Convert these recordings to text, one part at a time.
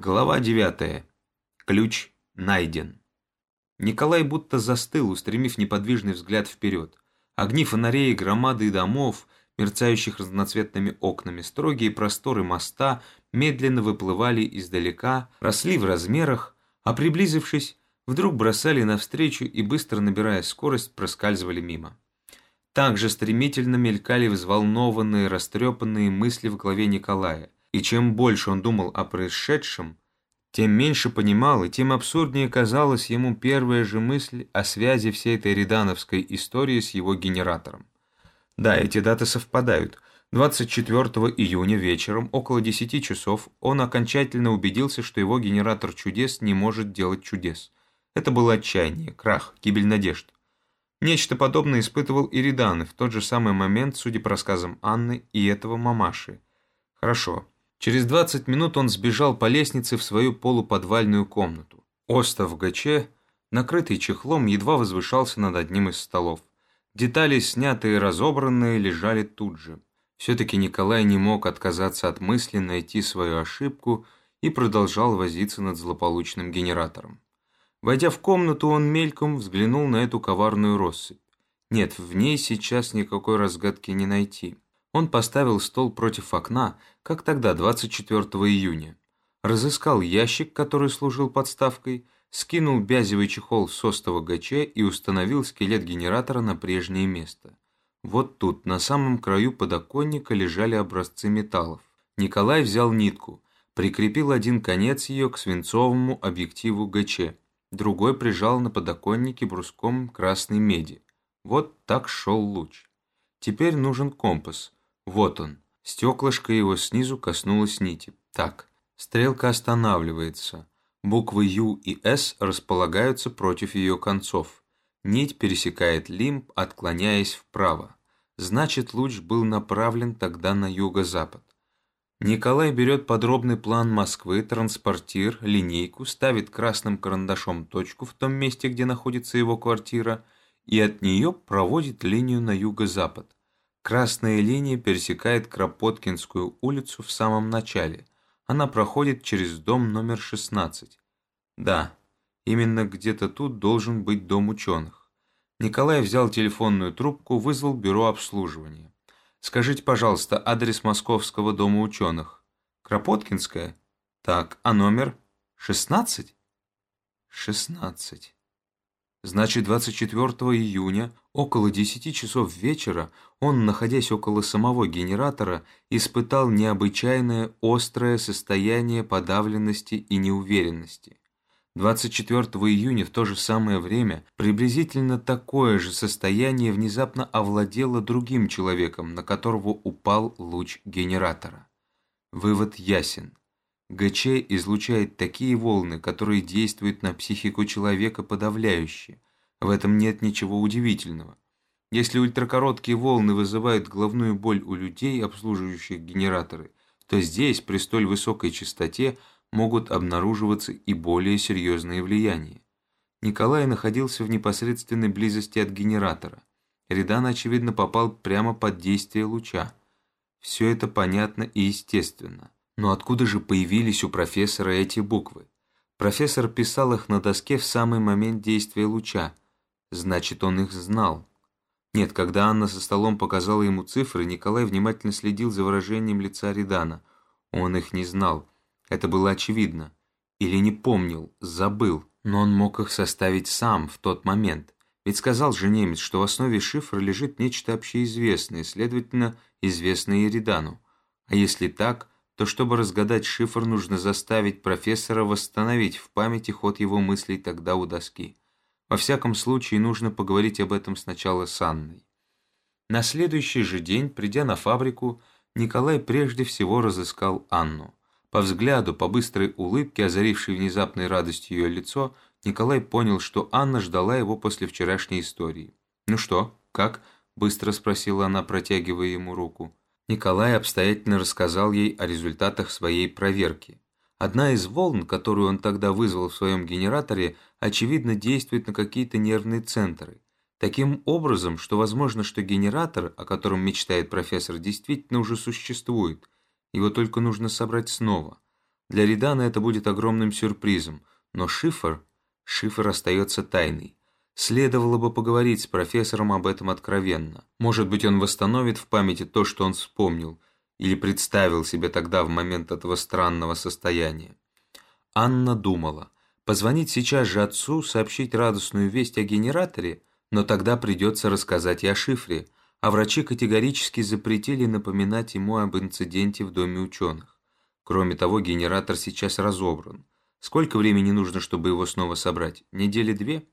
Глава 9. Ключ найден. Николай будто застыл, устремив неподвижный взгляд вперед. Огни фонарей, громады домов, мерцающих разноцветными окнами, строгие просторы моста медленно выплывали издалека, росли в размерах, а приблизившись, вдруг бросали навстречу и, быстро набирая скорость, проскальзывали мимо. Также стремительно мелькали взволнованные, растрепанные мысли в голове Николая – и чем больше он думал о происшедшем, тем меньше понимал, и тем абсурднее казалась ему первая же мысль о связи всей этой редановской истории с его генератором. Да, эти даты совпадают. 24 июня вечером, около 10 часов, он окончательно убедился, что его генератор чудес не может делать чудес. Это было отчаяние, крах, гибель надежд. Нечто подобное испытывал и Ридан, в тот же самый момент, судя по рассказам Анны и этого мамаши. Хорошо, Через 20 минут он сбежал по лестнице в свою полуподвальную комнату. Остов ГЧ, накрытый чехлом, едва возвышался над одним из столов. Детали, снятые и разобранные, лежали тут же. Все-таки Николай не мог отказаться от мысли найти свою ошибку и продолжал возиться над злополучным генератором. Войдя в комнату, он мельком взглянул на эту коварную россыпь. Нет, в ней сейчас никакой разгадки не найти. Он поставил стол против окна, как тогда, 24 июня. Разыскал ящик, который служил подставкой, скинул бязевый чехол с остова ГЧ и установил скелет генератора на прежнее место. Вот тут, на самом краю подоконника, лежали образцы металлов. Николай взял нитку, прикрепил один конец ее к свинцовому объективу ГЧ, другой прижал на подоконнике бруском красной меди. Вот так шел луч. Теперь нужен компас – вот он. Стеклышко его снизу коснулось нити. Так, стрелка останавливается. Буквы Ю и С располагаются против ее концов. Нить пересекает лимб, отклоняясь вправо. Значит, луч был направлен тогда на юго-запад. Николай берет подробный план Москвы, транспортир, линейку, ставит красным карандашом точку в том месте, где находится его квартира, и от нее проводит линию на юго-запад. Красная линия пересекает Кропоткинскую улицу в самом начале. Она проходит через дом номер 16. Да, именно где-то тут должен быть дом ученых. Николай взял телефонную трубку, вызвал бюро обслуживания. «Скажите, пожалуйста, адрес Московского дома ученых». «Кропоткинская?» «Так, а номер?» «16?» «16». Значит, 24 июня, около 10 часов вечера, он, находясь около самого генератора, испытал необычайное острое состояние подавленности и неуверенности. 24 июня в то же самое время приблизительно такое же состояние внезапно овладело другим человеком, на которого упал луч генератора. Вывод ясен. ГЧ излучает такие волны, которые действуют на психику человека подавляюще. В этом нет ничего удивительного. Если ультракороткие волны вызывают головную боль у людей, обслуживающих генераторы, то здесь, при столь высокой частоте, могут обнаруживаться и более серьезные влияния. Николай находился в непосредственной близости от генератора. Редан, очевидно, попал прямо под действие луча. Все это понятно и естественно. Но откуда же появились у профессора эти буквы? Профессор писал их на доске в самый момент действия луча. Значит, он их знал. Нет, когда Анна со столом показала ему цифры, Николай внимательно следил за выражением лица Редана. Он их не знал. Это было очевидно. Или не помнил, забыл. Но он мог их составить сам в тот момент. Ведь сказал же немец, что в основе шифра лежит нечто общеизвестное, следовательно, известное Еридану. А если так, то чтобы разгадать шифр, нужно заставить профессора восстановить в памяти ход его мыслей тогда у доски. Во всяком случае, нужно поговорить об этом сначала с Анной. На следующий же день, придя на фабрику, Николай прежде всего разыскал Анну. По взгляду, по быстрой улыбке, озарившей внезапной радостью ее лицо, Николай понял, что Анна ждала его после вчерашней истории. «Ну что, как?» – быстро спросила она, протягивая ему руку. Николай обстоятельно рассказал ей о результатах своей проверки. Одна из волн, которую он тогда вызвал в своем генераторе, очевидно действует на какие-то нервные центры. Таким образом, что возможно, что генератор, о котором мечтает профессор, действительно уже существует. Его только нужно собрать снова. Для Редана это будет огромным сюрпризом, но шифр, шифр остается тайной. Следовало бы поговорить с профессором об этом откровенно. Может быть, он восстановит в памяти то, что он вспомнил, или представил себе тогда в момент этого странного состояния. Анна думала, позвонить сейчас же отцу, сообщить радостную весть о генераторе, но тогда придется рассказать и о шифре, а врачи категорически запретили напоминать ему об инциденте в Доме ученых. Кроме того, генератор сейчас разобран. Сколько времени нужно, чтобы его снова собрать? Недели две?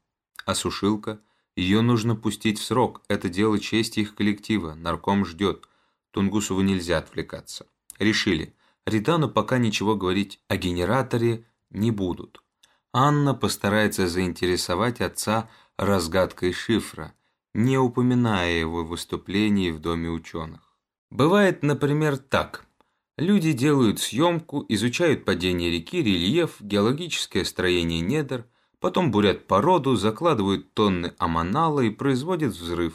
А сушилка? Ее нужно пустить в срок. Это дело чести их коллектива. Нарком ждет. Тунгусову нельзя отвлекаться. Решили. Ридану пока ничего говорить о генераторе не будут. Анна постарается заинтересовать отца разгадкой шифра, не упоминая его в выступлении в Доме ученых. Бывает, например, так. Люди делают съемку, изучают падение реки, рельеф, геологическое строение недр, потом бурят породу, закладывают тонны аманала и производят взрыв.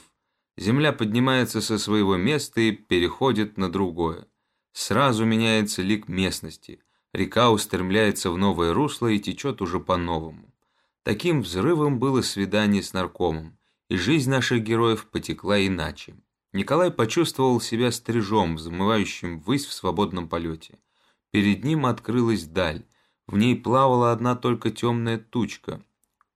Земля поднимается со своего места и переходит на другое. Сразу меняется лик местности. Река устремляется в новое русло и течет уже по-новому. Таким взрывом было свидание с наркомом, и жизнь наших героев потекла иначе. Николай почувствовал себя стрижом, взмывающим ввысь в свободном полете. Перед ним открылась даль. В ней плавала одна только темная тучка.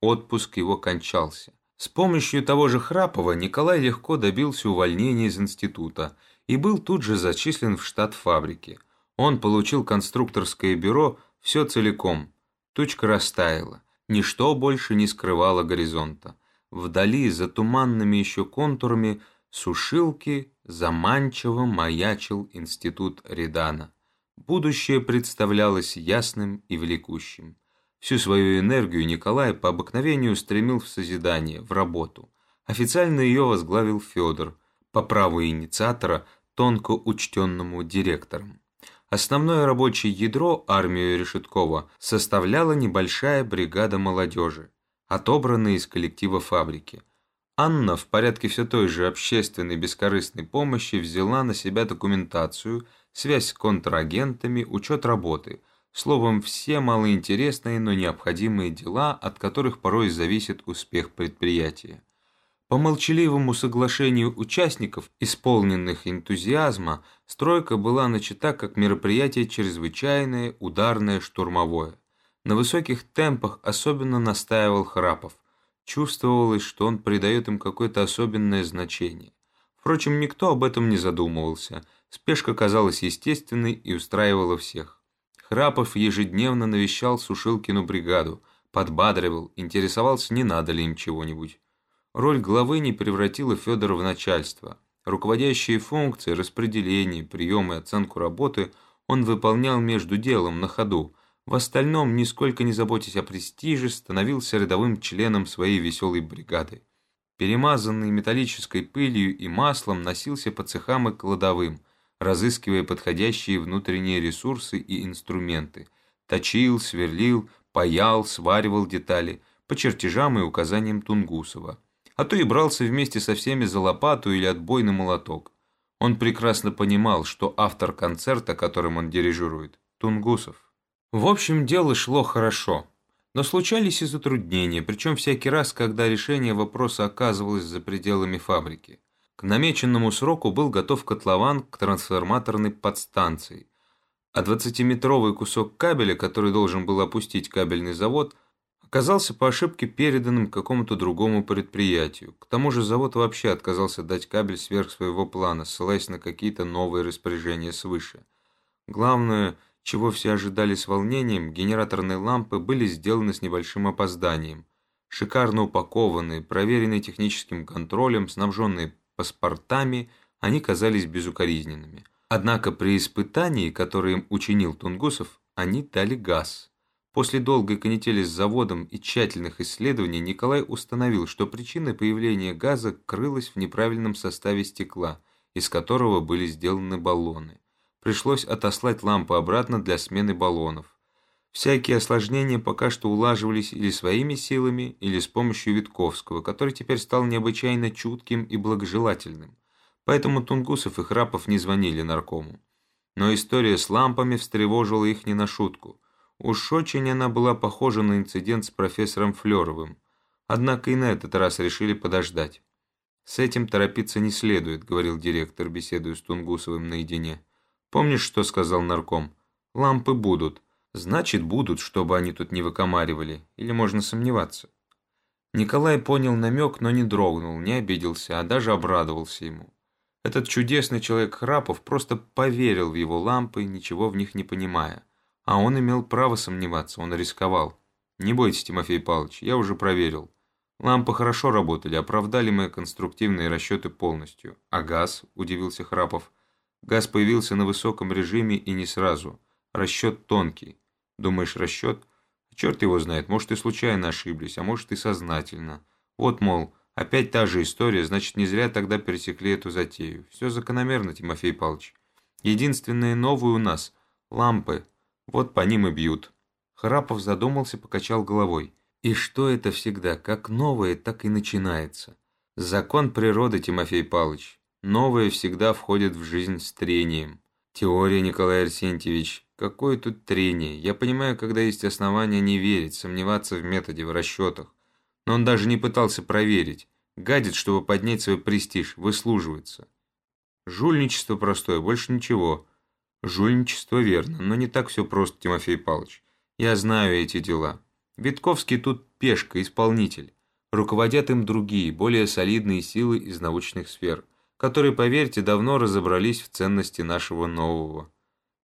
Отпуск его кончался. С помощью того же Храпова Николай легко добился увольнения из института и был тут же зачислен в штат фабрики. Он получил конструкторское бюро все целиком. Тучка растаяла. Ничто больше не скрывало горизонта. Вдали, за туманными еще контурами, сушилки заманчиво маячил институт Редана. Будущее представлялось ясным и влекущим. Всю свою энергию Николай по обыкновению стремил в созидание, в работу. Официально ее возглавил Федор, по праву инициатора, тонко учтенному директором. Основное рабочее ядро армию Решеткова составляла небольшая бригада молодежи, отобранная из коллектива фабрики – Анна в порядке все той же общественной бескорыстной помощи взяла на себя документацию, связь с контрагентами, учет работы, словом, все малоинтересные, но необходимые дела, от которых порой зависит успех предприятия. По молчаливому соглашению участников, исполненных энтузиазма, стройка была начата как мероприятие чрезвычайное, ударное, штурмовое. На высоких темпах особенно настаивал Храпов. Чувствовалось, что он придает им какое-то особенное значение. Впрочем, никто об этом не задумывался. Спешка казалась естественной и устраивала всех. Храпов ежедневно навещал Сушилкину бригаду, подбадривал, интересовался, не надо ли им чего-нибудь. Роль главы не превратила Федора в начальство. Руководящие функции, распределение, прием и оценку работы он выполнял между делом на ходу, в остальном, нисколько не заботясь о престиже, становился рядовым членом своей веселой бригады. Перемазанный металлической пылью и маслом носился по цехам и кладовым, разыскивая подходящие внутренние ресурсы и инструменты. Точил, сверлил, паял, сваривал детали по чертежам и указаниям Тунгусова. А то и брался вместе со всеми за лопату или отбойный молоток. Он прекрасно понимал, что автор концерта, которым он дирижирует, Тунгусов. В общем, дело шло хорошо. Но случались и затруднения, причем всякий раз, когда решение вопроса оказывалось за пределами фабрики. К намеченному сроку был готов котлован к трансформаторной подстанции, а 20-метровый кусок кабеля, который должен был опустить кабельный завод, оказался по ошибке переданным какому-то другому предприятию. К тому же завод вообще отказался дать кабель сверх своего плана, ссылаясь на какие-то новые распоряжения свыше. Главное – чего все ожидали с волнением, генераторные лампы были сделаны с небольшим опозданием. Шикарно упакованные, проверенные техническим контролем, снабженные паспортами, они казались безукоризненными. Однако при испытании, которое им учинил Тунгусов, они дали газ. После долгой канители с заводом и тщательных исследований Николай установил, что причина появления газа крылась в неправильном составе стекла, из которого были сделаны баллоны пришлось отослать лампу обратно для смены баллонов. Всякие осложнения пока что улаживались или своими силами, или с помощью Витковского, который теперь стал необычайно чутким и благожелательным. Поэтому Тунгусов и Храпов не звонили наркому. Но история с лампами встревожила их не на шутку. Уж очень она была похожа на инцидент с профессором Флеровым. Однако и на этот раз решили подождать. «С этим торопиться не следует», — говорил директор, беседуя с Тунгусовым наедине. «Помнишь, что сказал нарком? Лампы будут. Значит, будут, чтобы они тут не выкомаривали. Или можно сомневаться?» Николай понял намек, но не дрогнул, не обиделся, а даже обрадовался ему. Этот чудесный человек Храпов просто поверил в его лампы, ничего в них не понимая. А он имел право сомневаться, он рисковал. «Не бойтесь, Тимофей Павлович, я уже проверил. Лампы хорошо работали, оправдали мои конструктивные расчеты полностью. А газ?» – удивился Храпов. «Газ появился на высоком режиме и не сразу. Расчет тонкий. Думаешь, расчет?» Черт его знает, может и случайно ошиблись, а может и сознательно. Вот, мол, опять та же история, значит, не зря тогда пересекли эту затею. Все закономерно, Тимофей Павлович. Единственное новое у нас – лампы. Вот по ним и бьют. Храпов задумался, покачал головой. И что это всегда, как новое, так и начинается. Закон природы, Тимофей Павлович. Новое всегда входит в жизнь с трением. Теория, Николай Арсентьевич, Какое тут трение? Я понимаю, когда есть основания не верить, сомневаться в методе, в расчетах. Но он даже не пытался проверить. Гадит, чтобы поднять свой престиж, выслуживается. Жульничество простое, больше ничего. Жульничество верно, но не так все просто, Тимофей Павлович. Я знаю эти дела. Витковский тут пешка, исполнитель. Руководят им другие, более солидные силы из научных сфер, которые, поверьте, давно разобрались в ценности нашего нового.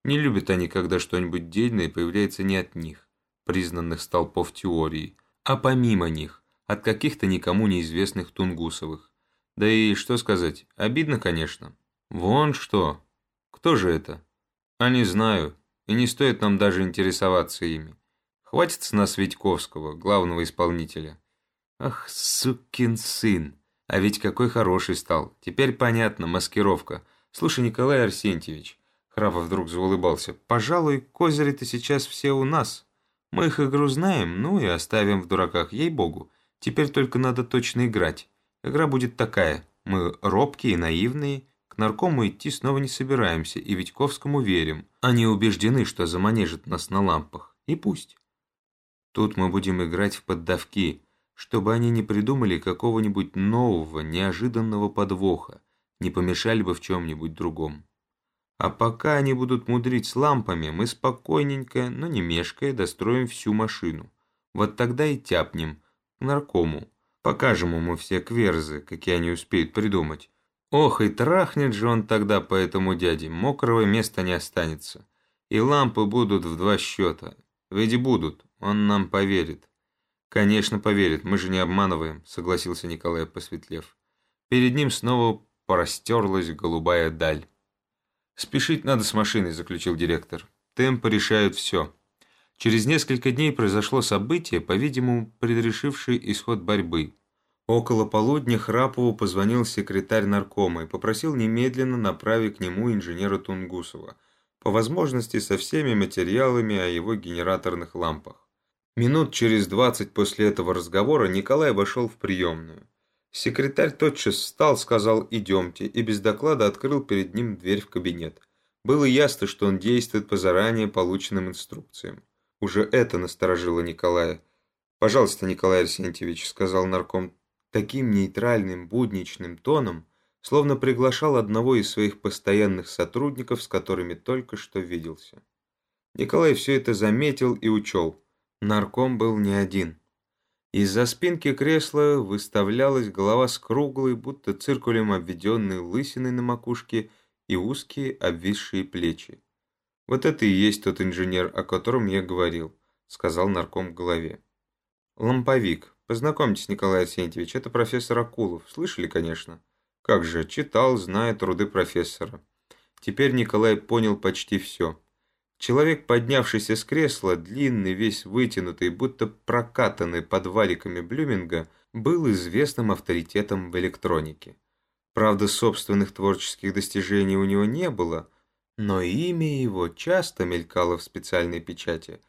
Не любят они, когда что-нибудь дельное появляется не от них, признанных столпов теории, а помимо них, от каких-то никому неизвестных тунгусовых. Да и что сказать, обидно, конечно. Вон что. Кто же это? А не знаю, и не стоит нам даже интересоваться ими. Хватит с нас Витьковского, главного исполнителя. Ах, сукин сын. А ведь какой хороший стал. Теперь понятно, маскировка. Слушай, Николай Арсентьевич, Храпов вдруг заулыбался. «Пожалуй, козыри-то сейчас все у нас. Мы их игру знаем, ну и оставим в дураках, ей-богу. Теперь только надо точно играть. Игра будет такая. Мы робкие и наивные, к наркому идти снова не собираемся и Витьковскому верим. Они убеждены, что заманежит нас на лампах. И пусть. Тут мы будем играть в поддавки, чтобы они не придумали какого-нибудь нового, неожиданного подвоха, не помешали бы в чем-нибудь другом. А пока они будут мудрить с лампами, мы спокойненько, но не мешкая, достроим всю машину. Вот тогда и тяпнем к наркому. Покажем ему все кверзы, какие они успеют придумать. Ох, и трахнет же он тогда по этому дяде, мокрого места не останется. И лампы будут в два счета. Ведь будут, он нам поверит. Конечно, поверит, мы же не обманываем, согласился Николай, посветлев. Перед ним снова простерлась голубая даль. «Спешить надо с машиной», – заключил директор. «Темпы решают все». Через несколько дней произошло событие, по-видимому, предрешившее исход борьбы. Около полудня Храпову позвонил секретарь наркома и попросил немедленно направить к нему инженера Тунгусова, по возможности со всеми материалами о его генераторных лампах. Минут через двадцать после этого разговора Николай вошел в приемную. Секретарь тотчас встал, сказал «идемте» и без доклада открыл перед ним дверь в кабинет. Было ясно, что он действует по заранее полученным инструкциям. Уже это насторожило Николая. «Пожалуйста, Николай Арсентьевич», — сказал нарком таким нейтральным, будничным тоном, словно приглашал одного из своих постоянных сотрудников, с которыми только что виделся. Николай все это заметил и учел. Нарком был не один. Из-за спинки кресла выставлялась голова с круглой, будто циркулем обведенной лысиной на макушке и узкие обвисшие плечи. «Вот это и есть тот инженер, о котором я говорил», — сказал нарком в голове. «Ламповик. Познакомьтесь, Николай Арсентьевич, это профессор Акулов. Слышали, конечно?» «Как же, читал, знает труды профессора». Теперь Николай понял почти все. Человек, поднявшийся с кресла, длинный, весь вытянутый, будто прокатанный под валиками Блюминга, был известным авторитетом в электронике. Правда, собственных творческих достижений у него не было, но имя его часто мелькало в специальной печати.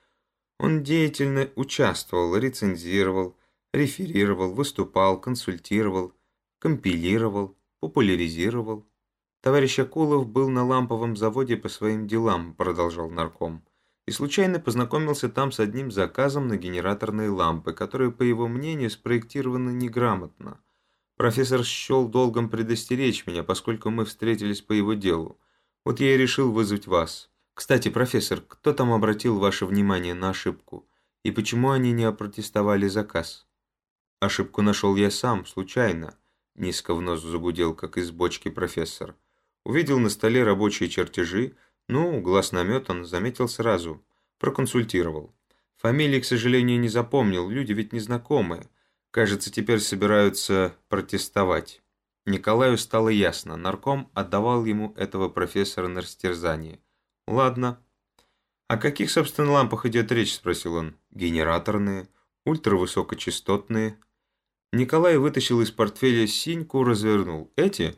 Он деятельно участвовал, рецензировал, реферировал, выступал, консультировал, компилировал, популяризировал. Товарищ Акулов был на ламповом заводе по своим делам, продолжал нарком, и случайно познакомился там с одним заказом на генераторные лампы, которые, по его мнению, спроектированы неграмотно. Профессор счел долгом предостеречь меня, поскольку мы встретились по его делу. Вот я и решил вызвать вас. Кстати, профессор, кто там обратил ваше внимание на ошибку? И почему они не опротестовали заказ? Ошибку нашел я сам, случайно. Низко в нос загудел, как из бочки профессор. Увидел на столе рабочие чертежи, ну, глаз наметан, заметил сразу. Проконсультировал. Фамилии, к сожалению, не запомнил, люди ведь незнакомые. Кажется, теперь собираются протестовать. Николаю стало ясно, нарком отдавал ему этого профессора на растерзание. «Ладно». «О каких, собственно, лампах идет речь?» – спросил он. «Генераторные, ультравысокочастотные». Николай вытащил из портфеля синьку, развернул. «Эти?»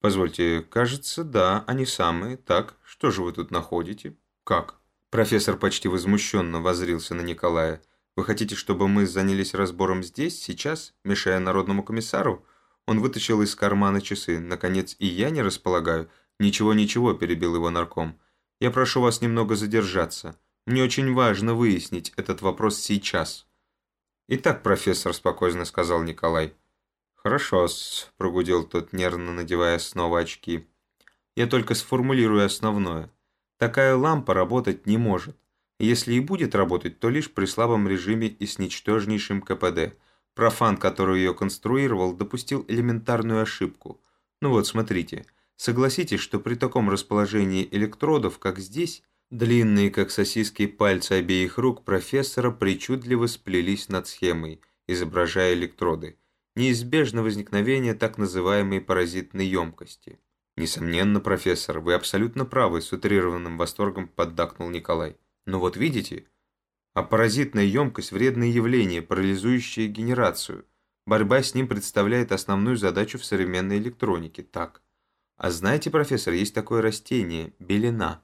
«Позвольте, кажется, да, они самые. Так, что же вы тут находите?» «Как?» Профессор почти возмущенно возрился на Николая. «Вы хотите, чтобы мы занялись разбором здесь, сейчас, мешая народному комиссару?» Он вытащил из кармана часы. «Наконец, и я не располагаю?» «Ничего-ничего», – перебил его нарком. «Я прошу вас немного задержаться. Мне очень важно выяснить этот вопрос сейчас». «Итак, профессор», – спокойно сказал Николай. «Хорошо-с», – прогудел тот, нервно надевая снова очки. «Я только сформулирую основное. Такая лампа работать не может. Если и будет работать, то лишь при слабом режиме и с ничтожнейшим КПД. Профан, который ее конструировал, допустил элементарную ошибку. Ну вот, смотрите. Согласитесь, что при таком расположении электродов, как здесь, длинные, как сосиски, пальцы обеих рук профессора причудливо сплелись над схемой, изображая электроды неизбежно возникновение так называемой паразитной емкости. «Несомненно, профессор, вы абсолютно правы», с утрированным восторгом поддакнул Николай. «Но вот видите, а паразитная емкость – вредное явление, парализующее генерацию. Борьба с ним представляет основную задачу в современной электронике. Так. А знаете, профессор, есть такое растение – белина.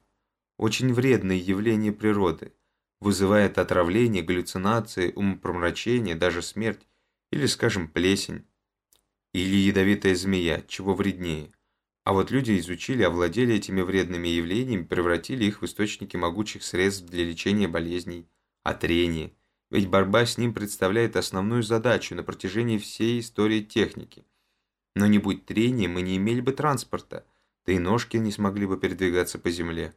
Очень вредное явление природы. Вызывает отравление, галлюцинации, умопромрачение, даже смерть. Или, скажем, плесень. Или ядовитая змея, чего вреднее. А вот люди изучили, овладели этими вредными явлениями, превратили их в источники могучих средств для лечения болезней. Трение? Ведь борьба с ним представляет основную задачу на протяжении всей истории техники. Но не будь трения, мы не имели бы транспорта, да и ножки не смогли бы передвигаться по земле.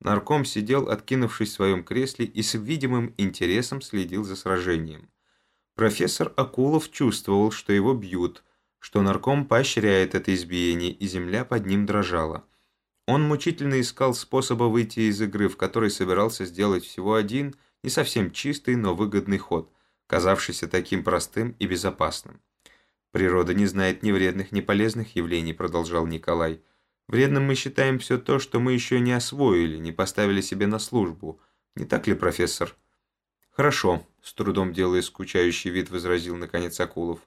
Нарком сидел, откинувшись в своем кресле, и с видимым интересом следил за сражением. Профессор Акулов чувствовал, что его бьют, что нарком поощряет это избиение, и земля под ним дрожала. Он мучительно искал способа выйти из игры, в которой собирался сделать всего один, не совсем чистый, но выгодный ход, казавшийся таким простым и безопасным. «Природа не знает ни вредных, ни полезных явлений», – продолжал Николай. «Вредным мы считаем все то, что мы еще не освоили, не поставили себе на службу. Не так ли, профессор?» «Хорошо», – с трудом делая скучающий вид, возразил наконец Акулов.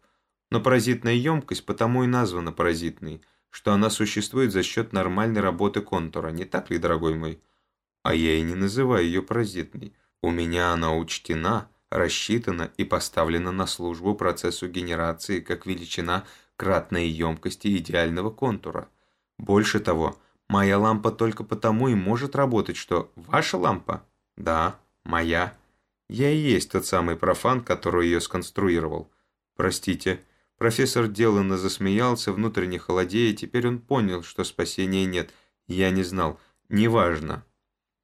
«Но паразитная емкость потому и названа паразитной, что она существует за счет нормальной работы контура, не так ли, дорогой мой?» «А я и не называю ее паразитной. У меня она учтена, рассчитана и поставлена на службу процессу генерации как величина кратной емкости идеального контура. Больше того, моя лампа только потому и может работать, что ваша лампа? Да, моя». Я и есть тот самый профан, который ее сконструировал. Простите. Профессор деланно засмеялся, внутренне холодея, теперь он понял, что спасения нет. Я не знал. Неважно.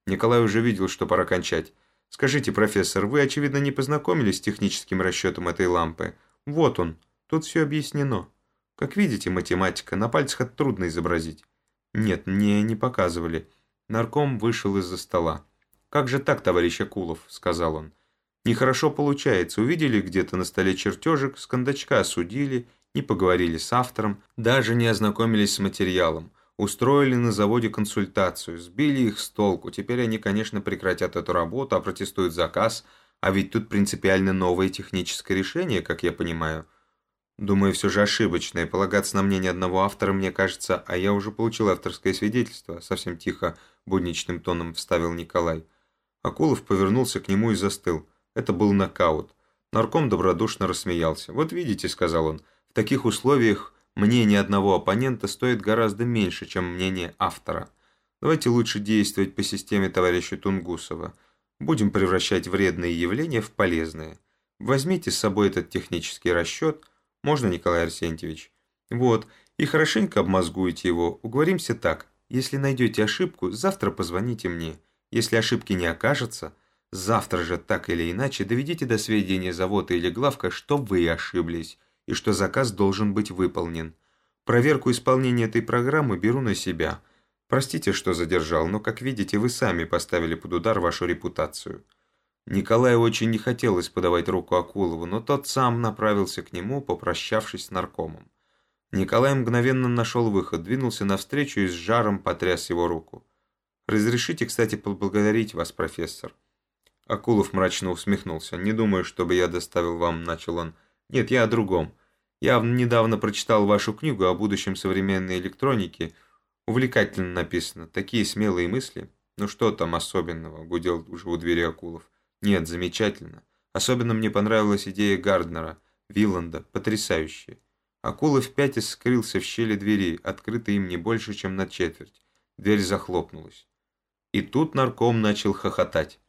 Николай уже видел, что пора кончать. Скажите, профессор, вы, очевидно, не познакомились с техническим расчетом этой лампы? Вот он. Тут все объяснено. Как видите, математика. На пальцах это трудно изобразить. Нет, мне не показывали. Нарком вышел из-за стола. «Как же так, товарищ Акулов?» – сказал он. «Нехорошо получается. Увидели где-то на столе чертежик, с кондачка осудили, не поговорили с автором, даже не ознакомились с материалом. Устроили на заводе консультацию, сбили их с толку. Теперь они, конечно, прекратят эту работу, а протестуют заказ. А ведь тут принципиально новое техническое решение, как я понимаю. Думаю, все же ошибочное. Полагаться на мнение одного автора, мне кажется, а я уже получил авторское свидетельство. Совсем тихо, будничным тоном вставил Николай. Акулов повернулся к нему и застыл. Это был нокаут. Нарком добродушно рассмеялся. «Вот видите», — сказал он, — «в таких условиях Мнение одного оппонента стоит гораздо меньше, чем мнение автора. Давайте лучше действовать по системе товарища Тунгусова. Будем превращать вредные явления в полезные. Возьмите с собой этот технический расчет. Можно, Николай Арсентьевич? Вот, и хорошенько обмозгуйте его. Уговоримся так. Если найдете ошибку, завтра позвоните мне. Если ошибки не окажется, завтра же так или иначе доведите до сведения завода или главка, что вы ошиблись и что заказ должен быть выполнен. Проверку исполнения этой программы беру на себя. Простите, что задержал, но, как видите, вы сами поставили под удар вашу репутацию». Николаю очень не хотелось подавать руку Акулову, но тот сам направился к нему, попрощавшись с наркомом. Николай мгновенно нашел выход, двинулся навстречу и с жаром потряс его руку. «Разрешите, кстати, поблагодарить вас, профессор». Акулов мрачно усмехнулся. «Не думаю, чтобы я доставил вам», — начал он. «Нет, я о другом. Я недавно прочитал вашу книгу о будущем современной электроники. Увлекательно написано. Такие смелые мысли. Ну что там особенного?» — гудел уже у двери Акулов. «Нет, замечательно. Особенно мне понравилась идея Гарднера, Вилланда. Потрясающая. Акулов пятясь скрылся в щели двери, открытой им не больше, чем на четверть. Дверь захлопнулась. И тут нарком начал хохотать.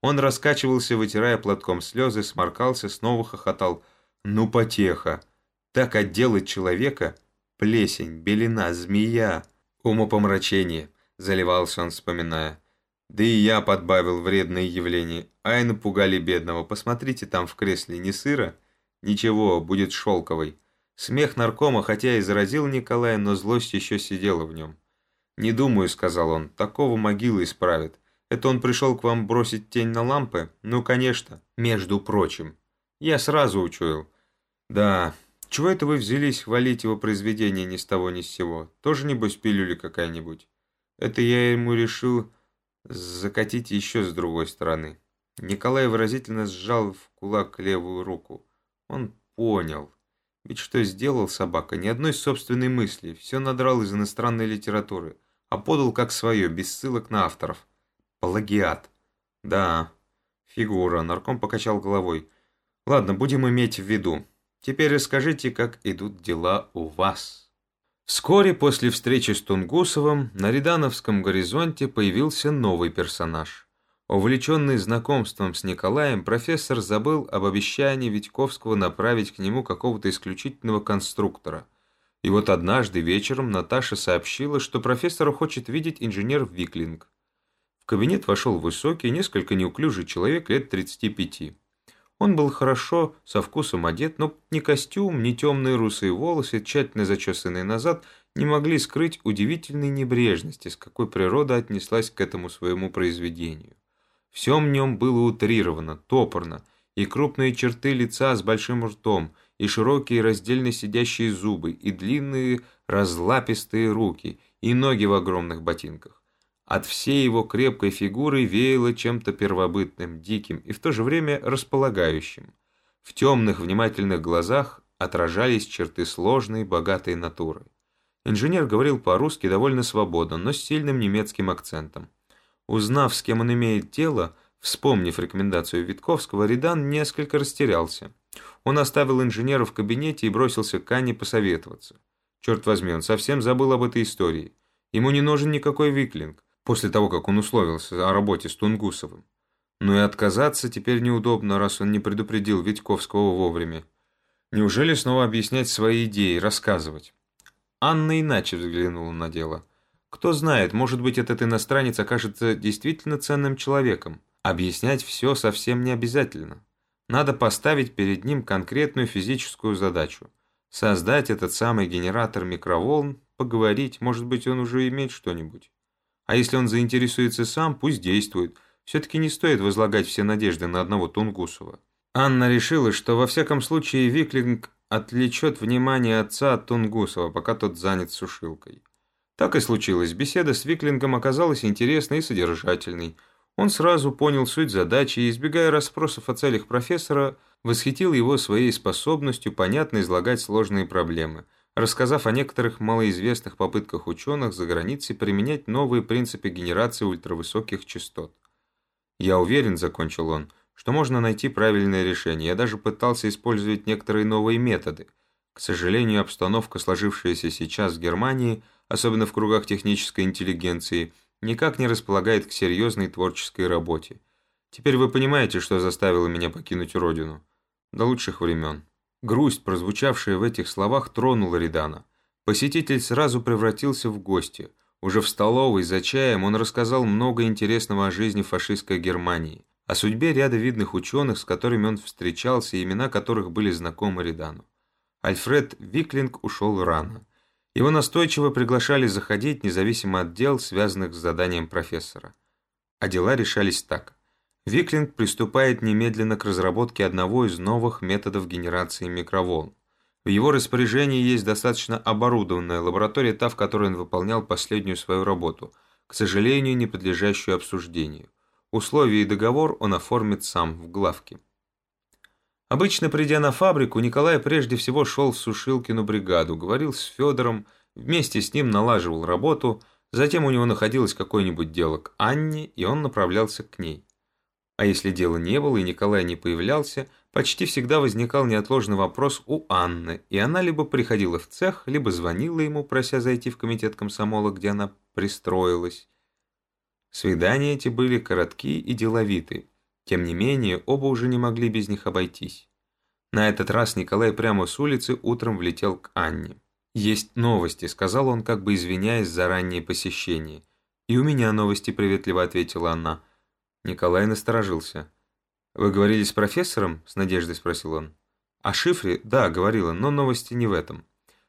Он раскачивался, вытирая платком слезы, сморкался, снова хохотал. «Ну, потеха! Так отделать человека? Плесень, белина, змея!» «Умопомрачение!» – заливался он, вспоминая. «Да и я подбавил вредные явления. Ай, напугали бедного. Посмотрите, там в кресле не сыро? Ничего, будет шелковый». Смех наркома, хотя и заразил Николая, но злость еще сидела в нем. «Не думаю», — сказал он, — «такого могилы исправит. Это он пришел к вам бросить тень на лампы? Ну, конечно, между прочим. Я сразу учуял. Да, чего это вы взялись хвалить его произведение ни с того ни с сего? Тоже, небось, пилюли какая-нибудь? Это я ему решил закатить еще с другой стороны». Николай выразительно сжал в кулак левую руку. Он понял. Ведь что сделал собака? Ни одной собственной мысли. Все надрал из иностранной литературы. А подал как свое, без ссылок на авторов. Плагиат. Да, фигура. Нарком покачал головой. Ладно, будем иметь в виду. Теперь расскажите, как идут дела у вас. Вскоре после встречи с Тунгусовым на Рядановском горизонте появился новый персонаж. Увлеченный знакомством с Николаем, профессор забыл об обещании Витьковского направить к нему какого-то исключительного конструктора. И вот однажды вечером Наташа сообщила, что профессора хочет видеть инженер Виклинг. В кабинет вошел высокий, несколько неуклюжий человек лет 35. Он был хорошо, со вкусом одет, но ни костюм, ни темные русые волосы, тщательно зачесанные назад, не могли скрыть удивительной небрежности, с какой природа отнеслась к этому своему произведению. Все в нем было утрировано, топорно, и крупные черты лица с большим ртом, и широкие раздельно сидящие зубы, и длинные разлапистые руки, и ноги в огромных ботинках. От всей его крепкой фигуры веяло чем-то первобытным, диким и в то же время располагающим. В темных внимательных глазах отражались черты сложной, богатой натуры. Инженер говорил по-русски довольно свободно, но с сильным немецким акцентом. Узнав, с кем он имеет дело, вспомнив рекомендацию Витковского, Редан несколько растерялся. Он оставил инженера в кабинете и бросился к Анне посоветоваться. Черт возьми, он совсем забыл об этой истории. Ему не нужен никакой Виклинг, после того, как он условился о работе с Тунгусовым. Но и отказаться теперь неудобно, раз он не предупредил Витьковского вовремя. Неужели снова объяснять свои идеи, рассказывать? Анна иначе взглянула на дело – кто знает, может быть, этот иностранец окажется действительно ценным человеком. Объяснять все совсем не обязательно. Надо поставить перед ним конкретную физическую задачу. Создать этот самый генератор микроволн, поговорить, может быть, он уже имеет что-нибудь. А если он заинтересуется сам, пусть действует. Все-таки не стоит возлагать все надежды на одного Тунгусова. Анна решила, что во всяком случае Виклинг отвлечет внимание отца от Тунгусова, пока тот занят сушилкой. Так и случилось. Беседа с Виклингом оказалась интересной и содержательной. Он сразу понял суть задачи и, избегая расспросов о целях профессора, восхитил его своей способностью понятно излагать сложные проблемы, рассказав о некоторых малоизвестных попытках ученых за границей применять новые принципы генерации ультравысоких частот. «Я уверен», — закончил он, — «что можно найти правильное решение. Я даже пытался использовать некоторые новые методы. К сожалению, обстановка, сложившаяся сейчас в Германии, особенно в кругах технической интеллигенции, никак не располагает к серьезной творческой работе. Теперь вы понимаете, что заставило меня покинуть родину. До лучших времен. Грусть, прозвучавшая в этих словах, тронула Редана. Посетитель сразу превратился в гостя. Уже в столовой за чаем он рассказал много интересного о жизни фашистской Германии, о судьбе ряда видных ученых, с которыми он встречался имена которых были знакомы Редану. Альфред Виклинг ушел рано. Его настойчиво приглашали заходить, независимо от дел, связанных с заданием профессора. А дела решались так. Виклинг приступает немедленно к разработке одного из новых методов генерации микроволн. В его распоряжении есть достаточно оборудованная лаборатория, та, в которой он выполнял последнюю свою работу, к сожалению, не подлежащую обсуждению. Условия и договор он оформит сам в главке. Обычно, придя на фабрику, Николай прежде всего шел в Сушилкину бригаду, говорил с Федором, вместе с ним налаживал работу, затем у него находилось какое-нибудь дело к Анне, и он направлялся к ней. А если дела не было и Николай не появлялся, почти всегда возникал неотложный вопрос у Анны, и она либо приходила в цех, либо звонила ему, прося зайти в комитет комсомола, где она пристроилась. Свидания эти были короткие и деловитые. Тем не менее, оба уже не могли без них обойтись. На этот раз Николай прямо с улицы утром влетел к Анне. «Есть новости», — сказал он, как бы извиняясь за раннее посещение. «И у меня новости», — приветливо ответила она. Николай насторожился. «Вы говорили с профессором?» — с надеждой спросил он. «О шифре? Да, говорила, но новости не в этом.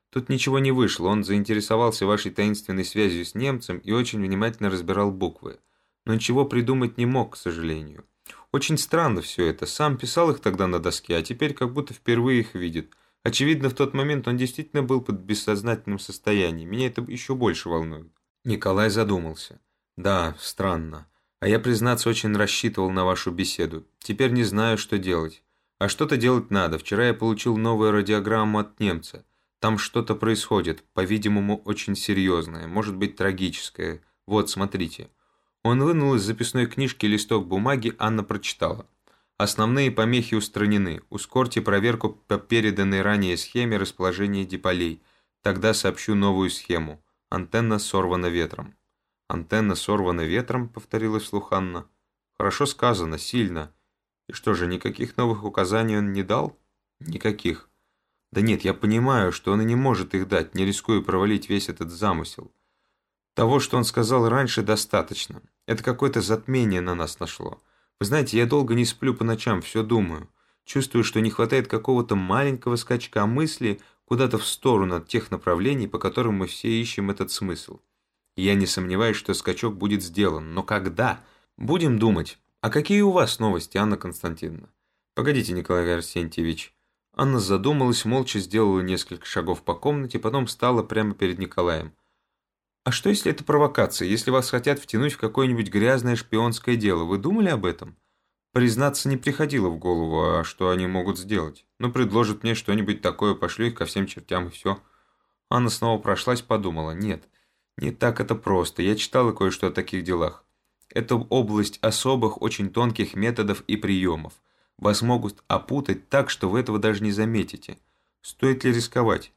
Тут ничего не вышло, он заинтересовался вашей таинственной связью с немцем и очень внимательно разбирал буквы. Но ничего придумать не мог, к сожалению. Очень странно все это. Сам писал их тогда на доске, а теперь как будто впервые их видит. Очевидно, в тот момент он действительно был под бессознательным состоянием. Меня это еще больше волнует. Николай задумался. Да, странно. А я, признаться, очень рассчитывал на вашу беседу. Теперь не знаю, что делать. А что-то делать надо. Вчера я получил новую радиограмму от немца. Там что-то происходит, по-видимому, очень серьезное, может быть, трагическое. Вот, смотрите. Он вынул из записной книжки листок бумаги, Анна прочитала. Основные помехи устранены. Ускорьте проверку по переданной ранее схеме расположения диполей. Тогда сообщу новую схему. Антенна сорвана ветром. «Антенна сорвана ветром», — повторила вслух Анна. «Хорошо сказано, сильно. И что же, никаких новых указаний он не дал?» «Никаких». «Да нет, я понимаю, что он и не может их дать, не рискуя провалить весь этот замысел. Того, что он сказал раньше, достаточно. Это какое-то затмение на нас нашло. Вы знаете, я долго не сплю по ночам, все думаю. Чувствую, что не хватает какого-то маленького скачка мысли куда-то в сторону от тех направлений, по которым мы все ищем этот смысл. Я не сомневаюсь, что скачок будет сделан. Но когда? Будем думать. А какие у вас новости, Анна Константиновна? Погодите, Николай Арсентьевич. Анна задумалась, молча сделала несколько шагов по комнате, потом встала прямо перед Николаем. А что, если это провокация, если вас хотят втянуть в какое-нибудь грязное шпионское дело? Вы думали об этом? Признаться, не приходило в голову, а что они могут сделать. Ну, предложат мне что-нибудь такое, пошлю их ко всем чертям и все. Анна снова прошлась, подумала. Нет, не так это просто. Я читала кое-что о таких делах. Это область особых, очень тонких методов и приемов. Вас могут опутать так, что вы этого даже не заметите. Стоит ли рисковать?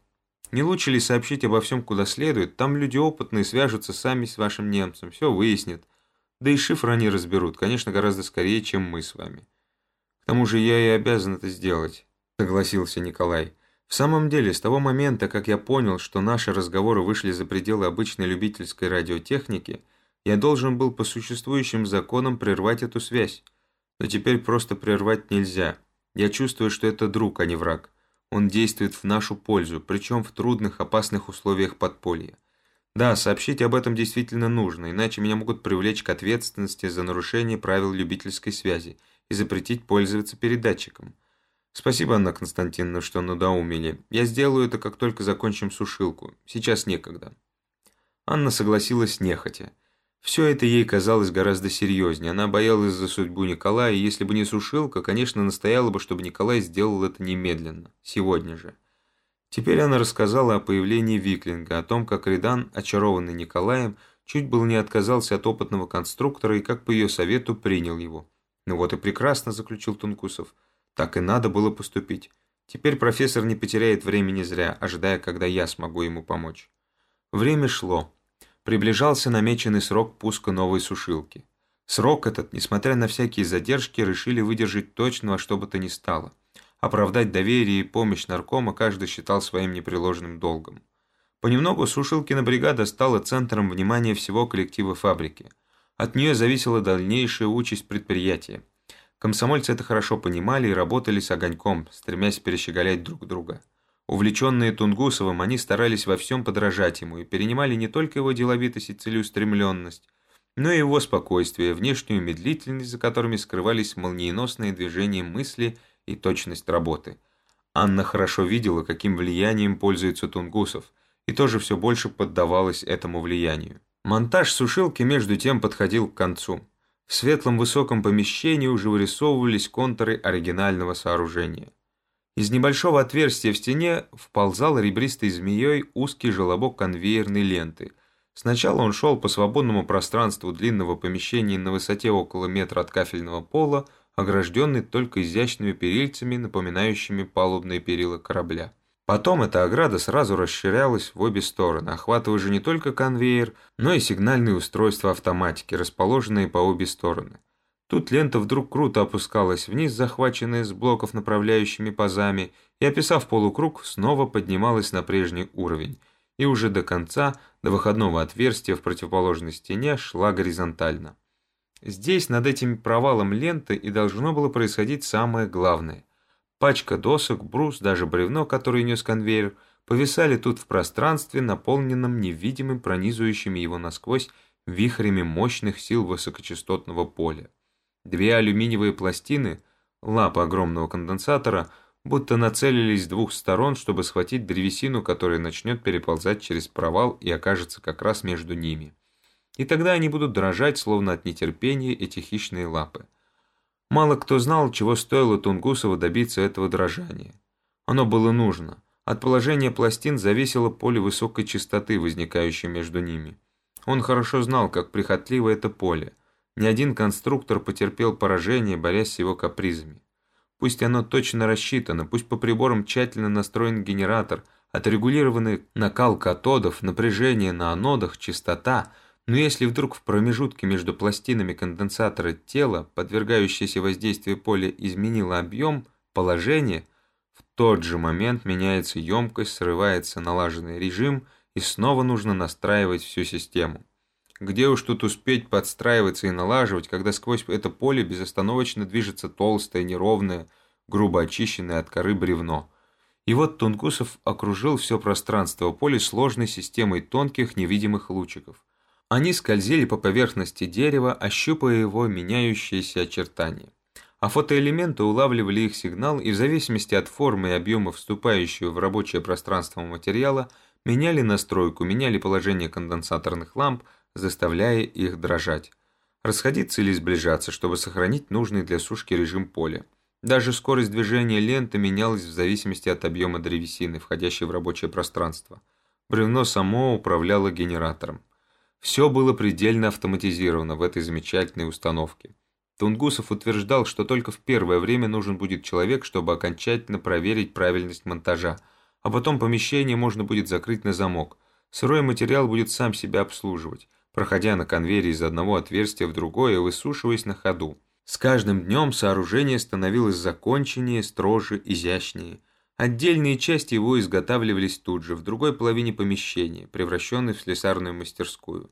Не лучше ли сообщить обо всем куда следует? Там люди опытные свяжутся сами с вашим немцем, все выяснят. Да и шифр они разберут, конечно, гораздо скорее, чем мы с вами. К тому же я и обязан это сделать, согласился Николай. В самом деле, с того момента, как я понял, что наши разговоры вышли за пределы обычной любительской радиотехники, я должен был по существующим законам прервать эту связь. Но теперь просто прервать нельзя. Я чувствую, что это друг, а не враг. Он действует в нашу пользу, причем в трудных, опасных условиях подполья. Да, сообщить об этом действительно нужно, иначе меня могут привлечь к ответственности за нарушение правил любительской связи и запретить пользоваться передатчиком. Спасибо, Анна Константиновна, что надоумили. Я сделаю это, как только закончим сушилку. Сейчас некогда. Анна согласилась нехотя. Все это ей казалось гораздо серьезнее. Она боялась за судьбу Николая, и если бы не сушилка, конечно, настояла бы, чтобы Николай сделал это немедленно, сегодня же. Теперь она рассказала о появлении Виклинга, о том, как Редан, очарованный Николаем, чуть было не отказался от опытного конструктора и как по ее совету принял его. «Ну вот и прекрасно», – заключил Тункусов. «Так и надо было поступить. Теперь профессор не потеряет времени зря, ожидая, когда я смогу ему помочь. Время шло. Приближался намеченный срок пуска новой сушилки. Срок этот, несмотря на всякие задержки, решили выдержать точно во что бы то ни стало. Оправдать доверие и помощь наркома каждый считал своим непреложным долгом. Понемногу Сушилкина бригада стала центром внимания всего коллектива фабрики. От нее зависела дальнейшая участь предприятия. Комсомольцы это хорошо понимали и работали с огоньком, стремясь перещеголять друг друга. Увлеченные Тунгусовым, они старались во всем подражать ему и перенимали не только его деловитость и целеустремленность, но и его спокойствие, внешнюю медлительность, за которыми скрывались молниеносные движения мысли и точность работы. Анна хорошо видела, каким влиянием пользуется Тунгусов, и тоже все больше поддавалась этому влиянию. Монтаж сушилки между тем подходил к концу. В светлом высоком помещении уже вырисовывались контуры оригинального сооружения. Из небольшого отверстия в стене вползал ребристой змеей узкий желобок конвейерной ленты. Сначала он шел по свободному пространству длинного помещения на высоте около метра от кафельного пола, огражденный только изящными перильцами, напоминающими палубные перила корабля. Потом эта ограда сразу расширялась в обе стороны, охватывая же не только конвейер, но и сигнальные устройства автоматики, расположенные по обе стороны. Тут лента вдруг круто опускалась вниз, захваченная с блоков направляющими пазами, и, описав полукруг, снова поднималась на прежний уровень, и уже до конца, до выходного отверстия в противоположной стене, шла горизонтально. Здесь, над этим провалом ленты, и должно было происходить самое главное. Пачка досок, брус, даже бревно, которое нес конвейер, повисали тут в пространстве, наполненном невидимым пронизывающим его насквозь вихрями мощных сил высокочастотного поля. Две алюминиевые пластины, лапа огромного конденсатора, будто нацелились с двух сторон, чтобы схватить древесину, которая начнет переползать через провал и окажется как раз между ними. И тогда они будут дрожать, словно от нетерпения эти хищные лапы. Мало кто знал, чего стоило Тунгусову добиться этого дрожания. Оно было нужно. От положения пластин зависело поле высокой частоты, возникающее между ними. Он хорошо знал, как прихотливо это поле. Ни один конструктор потерпел поражение, борясь с его капризами. Пусть оно точно рассчитано, пусть по приборам тщательно настроен генератор, отрегулированный накал катодов, напряжение на анодах, частота – но если вдруг в промежутке между пластинами конденсатора тело, подвергающееся воздействию поля, изменило объем, положение, в тот же момент меняется емкость, срывается налаженный режим, и снова нужно настраивать всю систему. Где уж тут успеть подстраиваться и налаживать, когда сквозь это поле безостановочно движется толстое, неровное, грубо очищенное от коры бревно. И вот Тунгусов окружил все пространство поля сложной системой тонких невидимых лучиков. Они скользили по поверхности дерева, ощупывая его меняющиеся очертания. А фотоэлементы улавливали их сигнал и в зависимости от формы и объема вступающего в рабочее пространство материала меняли настройку, меняли положение конденсаторных ламп, заставляя их дрожать. Расходиться или сближаться, чтобы сохранить нужный для сушки режим поля. Даже скорость движения ленты менялась в зависимости от объема древесины, входящей в рабочее пространство. Бревно само управляло генератором. Все было предельно автоматизировано в этой замечательной установке. Тунгусов утверждал, что только в первое время нужен будет человек, чтобы окончательно проверить правильность монтажа, а потом помещение можно будет закрыть на замок. Сырой материал будет сам себя обслуживать, проходя на конвейере из одного отверстия в другое высушиваясь на ходу. С каждым днем сооружение становилось законченнее, строже, изящнее. Отдельные части его изготавливались тут же, в другой половине помещения, превращенной в слесарную мастерскую.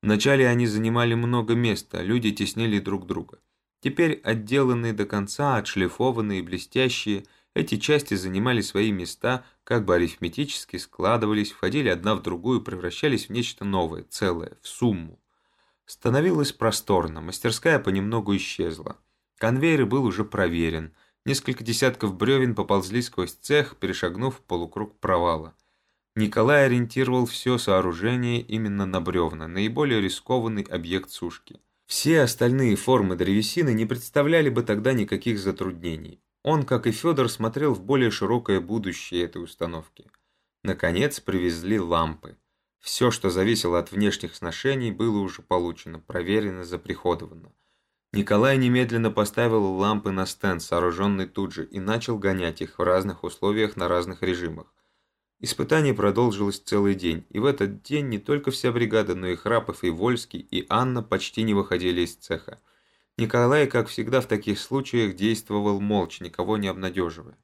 Вначале они занимали много места, люди теснили друг друга. Теперь отделанные до конца, отшлифованные, блестящие, эти части занимали свои места, как бы арифметически складывались, входили одна в другую, превращались в нечто новое, целое, в сумму. Становилось просторно, мастерская понемногу исчезла. Конвейер был уже проверен – Несколько десятков бревен поползли сквозь цех, перешагнув полукруг провала. Николай ориентировал все сооружение именно на бревна, наиболее рискованный объект сушки. Все остальные формы древесины не представляли бы тогда никаких затруднений. Он, как и Федор, смотрел в более широкое будущее этой установки. Наконец привезли лампы. Все, что зависело от внешних сношений, было уже получено, проверено, заприходовано. Николай немедленно поставил лампы на стенд, сооруженный тут же, и начал гонять их в разных условиях на разных режимах. Испытание продолжилось целый день, и в этот день не только вся бригада, но и Храпов, и Вольский, и Анна почти не выходили из цеха. Николай, как всегда в таких случаях, действовал молча, никого не обнадеживая.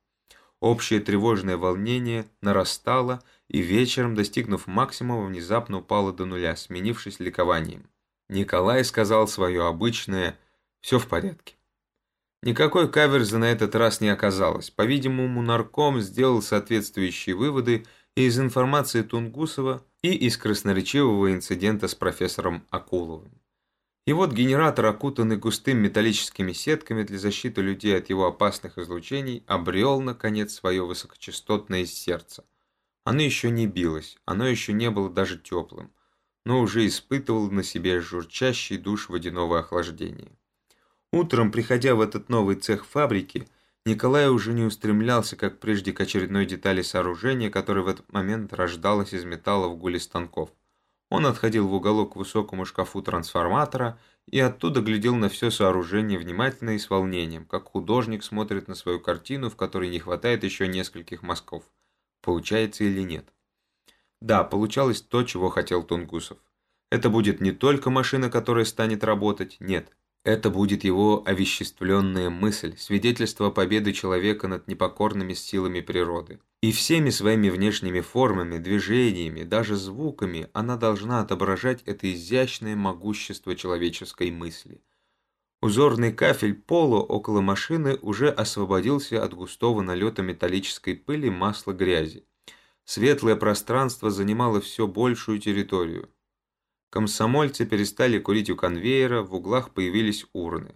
Общее тревожное волнение нарастало, и вечером, достигнув максимума, внезапно упало до нуля, сменившись ликованием. Николай сказал свое обычное «все в порядке». Никакой каверзы на этот раз не оказалось. По-видимому, нарком сделал соответствующие выводы и из информации Тунгусова, и из красноречивого инцидента с профессором Акуловым. И вот генератор, окутанный густым металлическими сетками для защиты людей от его опасных излучений, обрел, наконец, свое высокочастотное сердце. Оно еще не билось, оно еще не было даже теплым, но уже испытывало на себе журчащий душ водяного охлаждения. Утром, приходя в этот новый цех фабрики, Николай уже не устремлялся, как прежде, к очередной детали сооружения, которое в этот момент рождалось из металла в гуле станков. Он отходил в уголок к высокому шкафу трансформатора и оттуда глядел на все сооружение внимательно и с волнением, как художник смотрит на свою картину, в которой не хватает еще нескольких мазков. Получается или нет? Да, получалось то, чего хотел Тунгусов. Это будет не только машина, которая станет работать, нет, это будет его овеществленная мысль, свидетельство победы человека над непокорными силами природы. И всеми своими внешними формами, движениями, даже звуками она должна отображать это изящное могущество человеческой мысли. Узорный кафель пола около машины уже освободился от густого налета металлической пыли, масла, грязи. Светлое пространство занимало все большую территорию. Комсомольцы перестали курить у конвейера, в углах появились урны.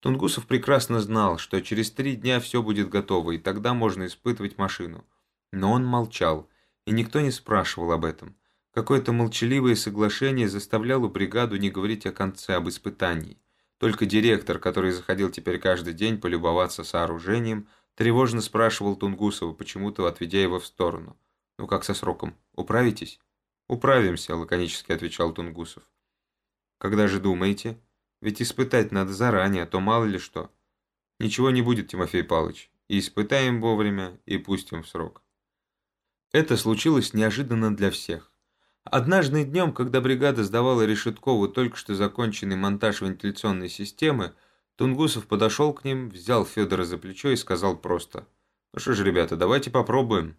Тунгусов прекрасно знал, что через три дня все будет готово, и тогда можно испытывать машину. Но он молчал, и никто не спрашивал об этом. Какое-то молчаливое соглашение заставляло бригаду не говорить о конце, об испытании. Только директор, который заходил теперь каждый день полюбоваться сооружением, тревожно спрашивал Тунгусова, почему-то отведя его в сторону. «Ну как со сроком? Управитесь?» «Управимся», — лаконически отвечал Тунгусов. «Когда же думаете? Ведь испытать надо заранее, а то мало ли что». «Ничего не будет, Тимофей Павлович. И испытаем вовремя, и пустим в срок». Это случилось неожиданно для всех. Однажды днем, когда бригада сдавала Решеткову только что законченный монтаж вентиляционной системы, Тунгусов подошел к ним, взял Федора за плечо и сказал просто «Ну что ж, ребята, давайте попробуем».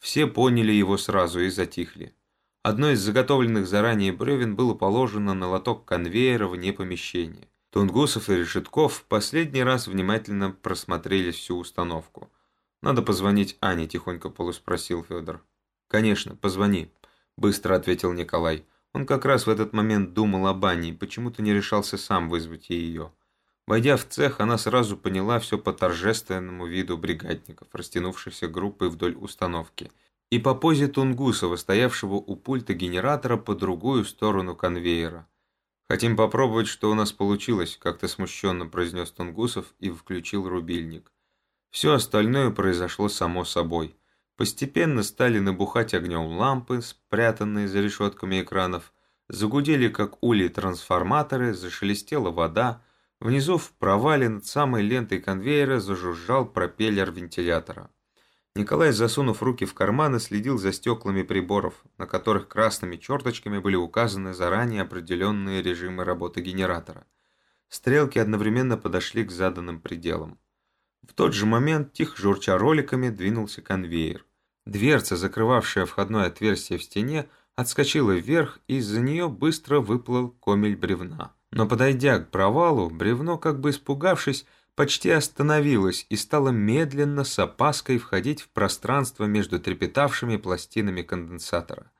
Все поняли его сразу и затихли. Одно из заготовленных заранее бревен было положено на лоток конвейера вне помещения. Тунгусов и Решетков в последний раз внимательно просмотрели всю установку. «Надо позвонить Ане», – тихонько полуспросил Федор. «Конечно, позвони», – быстро ответил Николай. Он как раз в этот момент думал об Ане и почему-то не решался сам вызвать ее. Войдя в цех, она сразу поняла все по торжественному виду бригадников, растянувшихся группой вдоль установки – и по позе Тунгусова, стоявшего у пульта генератора по другую сторону конвейера. «Хотим попробовать, что у нас получилось», – как-то смущенно произнес Тунгусов и включил рубильник. Все остальное произошло само собой. Постепенно стали набухать огнем лампы, спрятанные за решетками экранов, загудели, как ули, трансформаторы, зашелестела вода, внизу в провале над самой лентой конвейера зажужжал пропеллер вентилятора. Николай, засунув руки в карманы, следил за стеклами приборов, на которых красными черточками были указаны заранее определенные режимы работы генератора. Стрелки одновременно подошли к заданным пределам. В тот же момент, тихо журча роликами, двинулся конвейер. Дверца, закрывавшая входное отверстие в стене, отскочила вверх, и из-за нее быстро выплыл комель бревна. Но подойдя к провалу, бревно, как бы испугавшись, почти остановилась и стала медленно с опаской входить в пространство между трепетавшими пластинами конденсатора.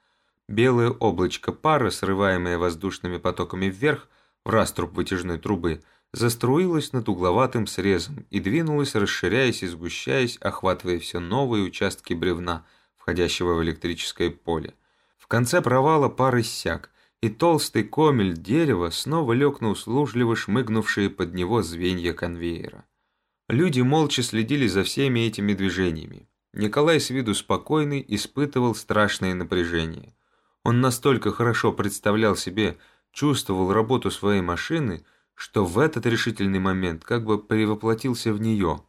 Белое облачко пара, срываемое воздушными потоками вверх в раструб вытяжной трубы, заструилось над угловатым срезом и двинулось, расширяясь и сгущаясь, охватывая все новые участки бревна, входящего в электрическое поле. В конце провала пар иссяк, и толстый комель дерева снова лег на услужливо шмыгнувшие под него звенья конвейера. Люди молча следили за всеми этими движениями. Николай с виду спокойный испытывал страшное напряжение. Он настолько хорошо представлял себе, чувствовал работу своей машины, что в этот решительный момент как бы перевоплотился в нее.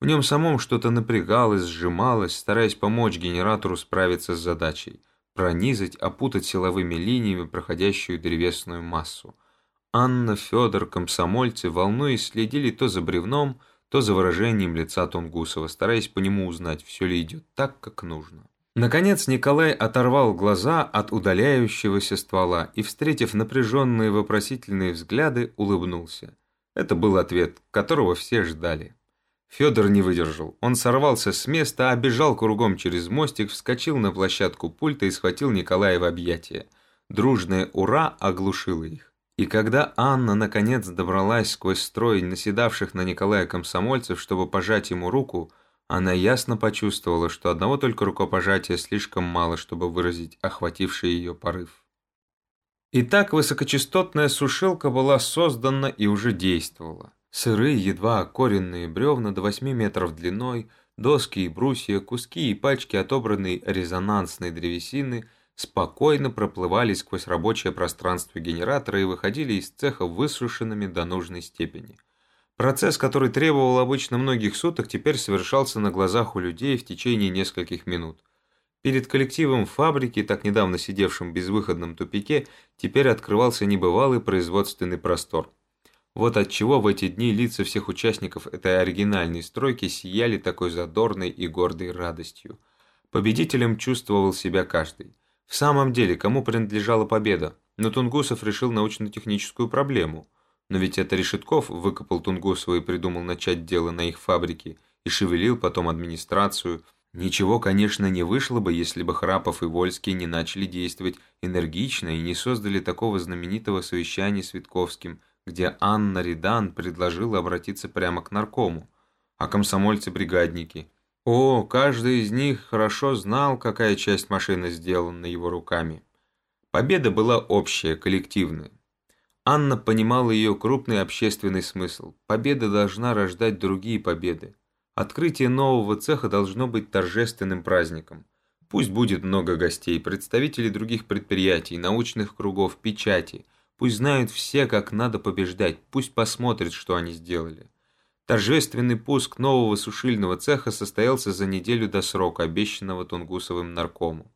В нем самом что-то напрягалось, сжималось, стараясь помочь генератору справиться с задачей – пронизать, опутать силовыми линиями проходящую древесную массу. Анна, Федор, комсомольцы, волнуясь, следили то за бревном, то за выражением лица Тунгусова, стараясь по нему узнать, все ли идет так, как нужно. Наконец Николай оторвал глаза от удаляющегося ствола и, встретив напряженные вопросительные взгляды, улыбнулся. Это был ответ, которого все ждали. Федор не выдержал. Он сорвался с места, обежал кругом через мостик, вскочил на площадку пульта и схватил Николая в объятия. Дружное «Ура!» оглушило их. И когда Анна наконец добралась сквозь строй наседавших на Николая комсомольцев, чтобы пожать ему руку, она ясно почувствовала, что одного только рукопожатия слишком мало, чтобы выразить охвативший ее порыв. Итак, высокочастотная сушилка была создана и уже действовала. Сырые, едва окоренные бревна до 8 метров длиной, доски и брусья, куски и пачки отобранной резонансной древесины спокойно проплывали сквозь рабочее пространство генератора и выходили из цеха высушенными до нужной степени – Процесс, который требовал обычно многих суток, теперь совершался на глазах у людей в течение нескольких минут. Перед коллективом фабрики, так недавно сидевшим в безвыходном тупике, теперь открывался небывалый производственный простор. Вот отчего в эти дни лица всех участников этой оригинальной стройки сияли такой задорной и гордой радостью. Победителем чувствовал себя каждый. В самом деле, кому принадлежала победа? Но Тунгусов решил научно-техническую проблему – но ведь это Решетков выкопал Тунгусова и придумал начать дело на их фабрике, и шевелил потом администрацию. Ничего, конечно, не вышло бы, если бы Храпов и Вольский не начали действовать энергично и не создали такого знаменитого совещания с Витковским, где Анна Редан предложила обратиться прямо к наркому. А комсомольцы-бригадники? О, каждый из них хорошо знал, какая часть машины сделана его руками. Победа была общая, коллективная. Анна понимала ее крупный общественный смысл. Победа должна рождать другие победы. Открытие нового цеха должно быть торжественным праздником. Пусть будет много гостей, представителей других предприятий, научных кругов, печати. Пусть знают все, как надо побеждать, пусть посмотрят, что они сделали. Торжественный пуск нового сушильного цеха состоялся за неделю до срока, обещанного Тунгусовым наркому.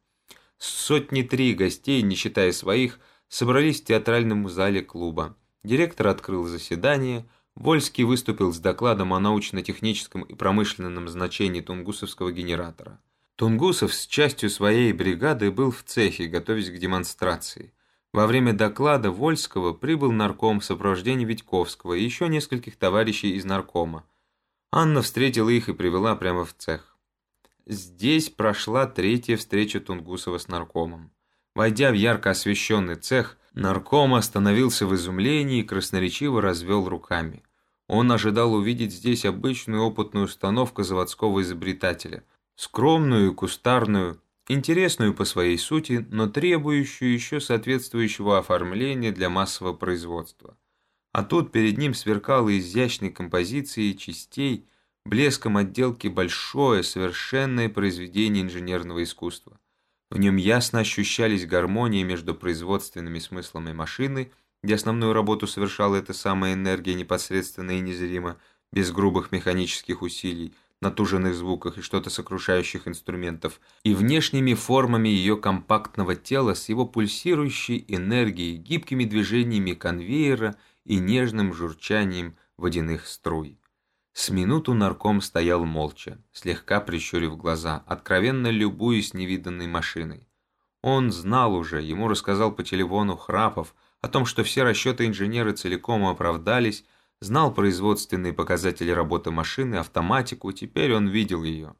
Сотни три гостей, не считая своих, собрались в театральном зале клуба. Директор открыл заседание, Вольский выступил с докладом о научно-техническом и промышленном значении тунгусовского генератора. Тунгусов с частью своей бригады был в цехе, готовясь к демонстрации. Во время доклада Вольского прибыл нарком в сопровождении Витьковского и еще нескольких товарищей из наркома. Анна встретила их и привела прямо в цех. Здесь прошла третья встреча Тунгусова с наркомом. Войдя в ярко освещенный цех, нарком остановился в изумлении и красноречиво развел руками. Он ожидал увидеть здесь обычную опытную установку заводского изобретателя, скромную и кустарную, интересную по своей сути, но требующую еще соответствующего оформления для массового производства. А тут перед ним сверкало изящной композицией частей, блеском отделки большое, совершенное произведение инженерного искусства. В нем ясно ощущались гармония между производственными смыслами машины, где основную работу совершала эта самая энергия непосредственно и незримо, без грубых механических усилий, натуженных звуках и что-то сокрушающих инструментов, и внешними формами ее компактного тела с его пульсирующей энергией, гибкими движениями конвейера и нежным журчанием водяных струй. С минуту нарком стоял молча, слегка прищурив глаза, откровенно любуясь невиданной машиной. Он знал уже, ему рассказал по телефону Храпов о том, что все расчеты инженера целиком оправдались, знал производственные показатели работы машины, автоматику, теперь он видел ее.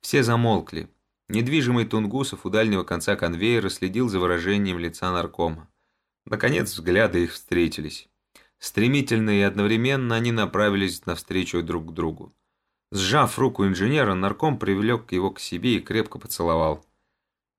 Все замолкли. Недвижимый Тунгусов у дальнего конца конвейера следил за выражением лица наркома. Наконец взгляды их встретились. Стремительно и одновременно они направились навстречу друг к другу. Сжав руку инженера, нарком привлек его к себе и крепко поцеловал.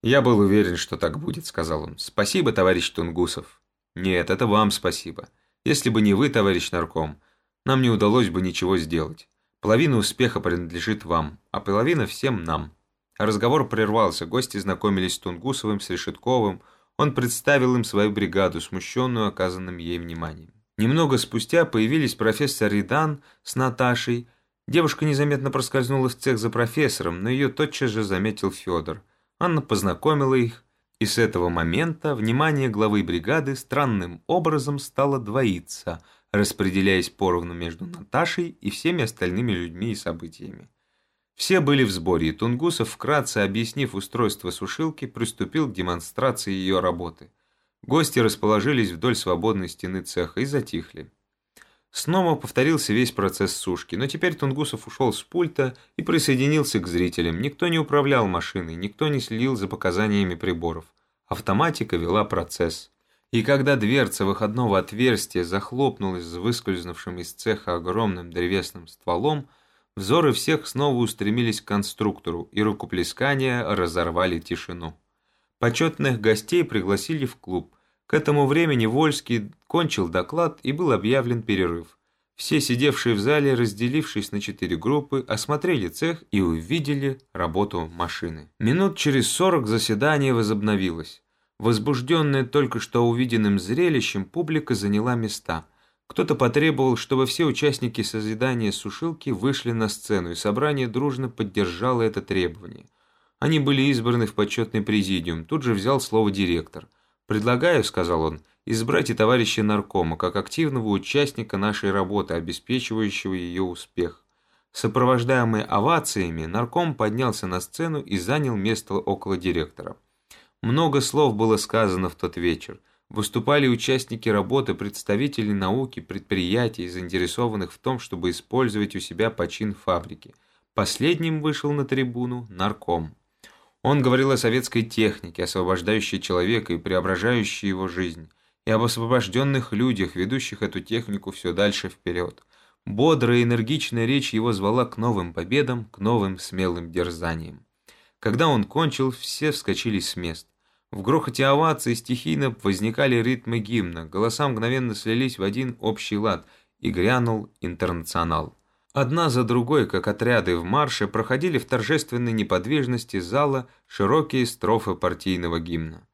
«Я был уверен, что так будет», — сказал он. «Спасибо, товарищ Тунгусов». «Нет, это вам спасибо. Если бы не вы, товарищ нарком, нам не удалось бы ничего сделать. Половина успеха принадлежит вам, а половина всем нам». Разговор прервался, гости знакомились с Тунгусовым, с Решетковым. Он представил им свою бригаду, смущенную оказанным ей вниманием. Немного спустя появились профессор Ридан с Наташей. Девушка незаметно проскользнула в цех за профессором, но ее тотчас же заметил Федор. Анна познакомила их, и с этого момента внимание главы бригады странным образом стало двоиться, распределяясь поровну между Наташей и всеми остальными людьми и событиями. Все были в сборе, и Тунгусов, вкратце объяснив устройство сушилки, приступил к демонстрации ее работы. Гости расположились вдоль свободной стены цеха и затихли. Снова повторился весь процесс сушки, но теперь Тунгусов ушел с пульта и присоединился к зрителям. Никто не управлял машиной, никто не следил за показаниями приборов. Автоматика вела процесс. И когда дверца выходного отверстия захлопнулась с выскользнувшим из цеха огромным древесным стволом, Взоры всех снова устремились к конструктору, и рукоплескания разорвали тишину. Почетных гостей пригласили в клуб. К этому времени Вольский кончил доклад и был объявлен перерыв. Все сидевшие в зале, разделившись на четыре группы, осмотрели цех и увидели работу машины. Минут через сорок заседание возобновилось. Возбужденная только что увиденным зрелищем, публика заняла места – кто-то потребовал, чтобы все участники созидания сушилки вышли на сцену, и собрание дружно поддержало это требование. Они были избраны в почетный президиум, тут же взял слово директор. «Предлагаю», — сказал он, — «избрать и товарища наркома, как активного участника нашей работы, обеспечивающего ее успех». Сопровождаемый овациями, нарком поднялся на сцену и занял место около директора. Много слов было сказано в тот вечер. Выступали участники работы, представители науки, предприятий, заинтересованных в том, чтобы использовать у себя почин фабрики. Последним вышел на трибуну нарком. Он говорил о советской технике, освобождающей человека и преображающей его жизнь, и об освобожденных людях, ведущих эту технику все дальше вперед. Бодрая и энергичная речь его звала к новым победам, к новым смелым дерзаниям. Когда он кончил, все вскочили с мест. В грохоте оваций стихийно возникали ритмы гимна, голоса мгновенно слились в один общий лад, и грянул интернационал. Одна за другой, как отряды в марше, проходили в торжественной неподвижности зала широкие строфы партийного гимна.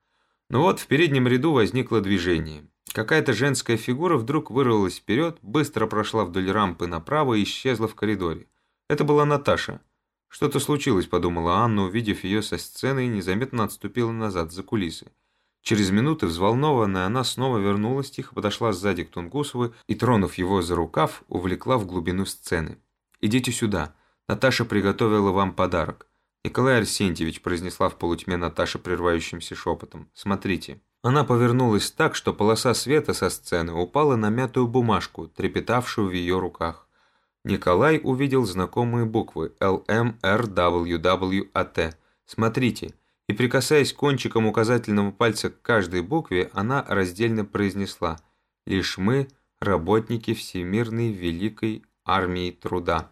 Но вот в переднем ряду возникло движение. Какая-то женская фигура вдруг вырвалась вперед, быстро прошла вдоль рампы направо и исчезла в коридоре. Это была Наташа. «Что-то случилось», — подумала Анна, увидев ее со сцены и незаметно отступила назад, за кулисы. Через минуты, взволнованная, она снова вернулась, тихо подошла сзади к Тунгусову и, тронув его за рукав, увлекла в глубину сцены. «Идите сюда. Наташа приготовила вам подарок». «Николай Арсентьевич», — произнесла в полутьме Наташа прерывающимся шепотом, — «смотрите». Она повернулась так, что полоса света со сцены упала на мятую бумажку, трепетавшую в ее руках. Николай увидел знакомые буквы LMRWWAT. Смотрите, и прикасаясь кончиком указательного пальца к каждой букве, она раздельно произнесла «Лишь мы, работники Всемирной Великой Армии Труда».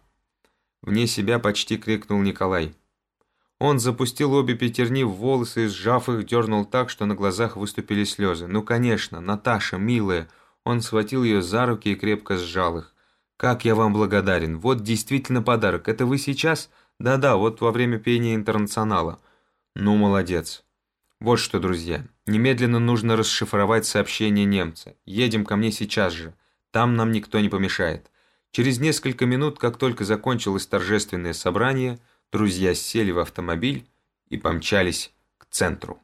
Вне себя почти крикнул Николай. Он запустил обе пятерни в волосы и, сжав их, дернул так, что на глазах выступили слезы. «Ну, конечно, Наташа, милая!» Он схватил ее за руки и крепко сжал их. «Как я вам благодарен! Вот действительно подарок! Это вы сейчас?» «Да-да, вот во время пения интернационала». «Ну, молодец!» «Вот что, друзья, немедленно нужно расшифровать сообщение немца. Едем ко мне сейчас же. Там нам никто не помешает». Через несколько минут, как только закончилось торжественное собрание, друзья сели в автомобиль и помчались к центру.